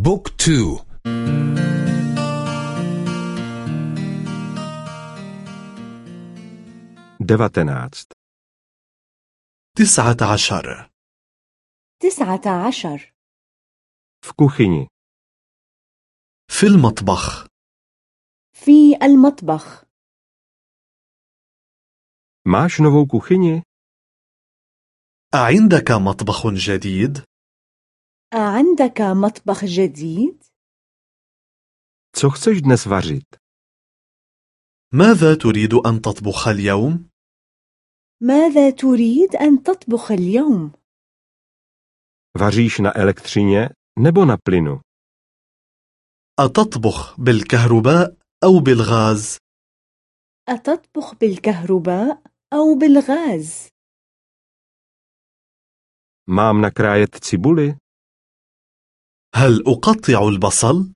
بوك تو. devatenáct, تسعة عشر. تسعة عشر. v kuchyni, في المطبخ. في المطبخ. máš novou kuchyni? أعندك مطبخ جديد؟ أعندك مطبخ جديد؟ Co chceš dnes vařit? ماذا تريد أن تطبخ اليوم؟ ماذا تريد أن تطبخ اليوم؟ Vaříš na elektřině nebo na plynu? أتطبخ بالكهرباء أو بالغاز؟ أتطبخ بالكهرباء أو بالغاز؟ Mám nakrájet cibuli? هل أقطع البصل؟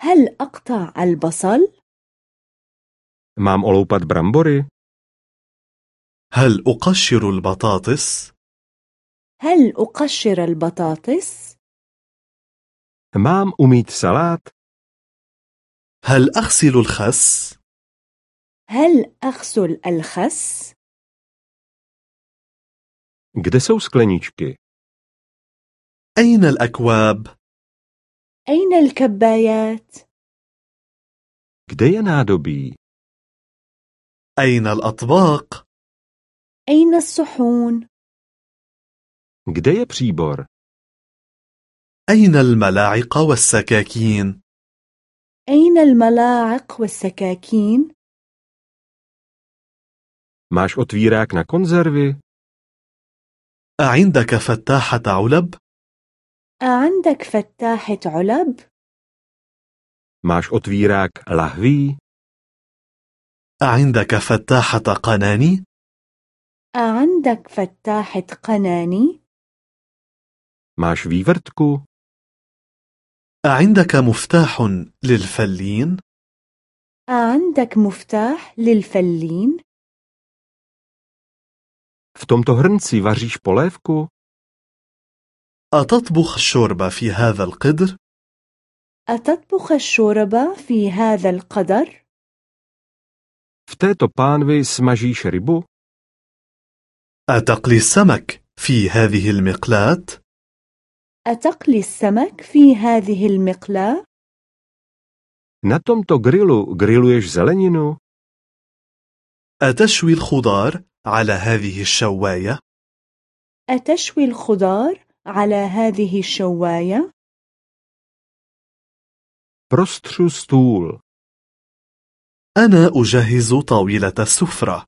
هل أقطع البصل؟ Mám oloupat brambory? هل أقشر البطاطس؟ هل أقشر البطاطس؟ Mám umýt salát? هل أغسل الخس؟ هل أغسل الخس؟ Kde jsou skleničky? أين الأكواب؟ أين الكبايات؟ Je nádobí? أين الأطباق؟ أين الصحون؟ Je příbor? أين الملاعق والسكاكين؟ أين الملاعق والسكاكين؟ Máš otvírák na konzervy? أعندك فتاحة علب؟ أعندك فتاحة علب؟ Máš otvírák lahví? أعندك فتاحة قناني؟ أعندك فتاحة قناني؟ Máš vývrtku? أعندك مفتاح للفلين؟ أعندك مفتاح للفلين؟ V tomto hrnci vaříš polévku? أتطبخ الشوربة في هذا القدر؟ أتطبخ الشوربة في هذا القدر؟ V této pánvi smažíš rybu? أتقلي السمك في هذه المقلاة؟ أتقلي السمك في هذه المقلاة؟ Na tomto grilu griluješ zeleninu? أتشوي الخضار على هذه الشواية؟ أتشوي الخضار على هذه الشواية؟ Prostřu stůl. أنا أجهز طاولة السفرة.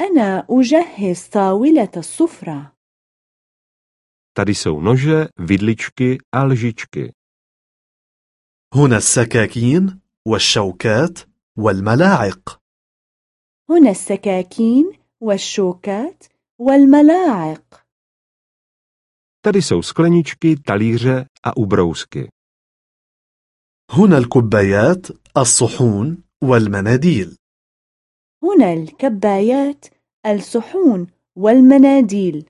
أنا أجهز طاولة السفرة. Tady jsou nože, vidličky a lžičky. هنا السكاكين والشوكات والملاعق. هنا السكاكين والشوكات والملاعق. Tady jsou skleničky, talíře a ubrousky. هنا الكبايات، الصحون والمناديل. هنا الكبايات، الصحون والمناديل.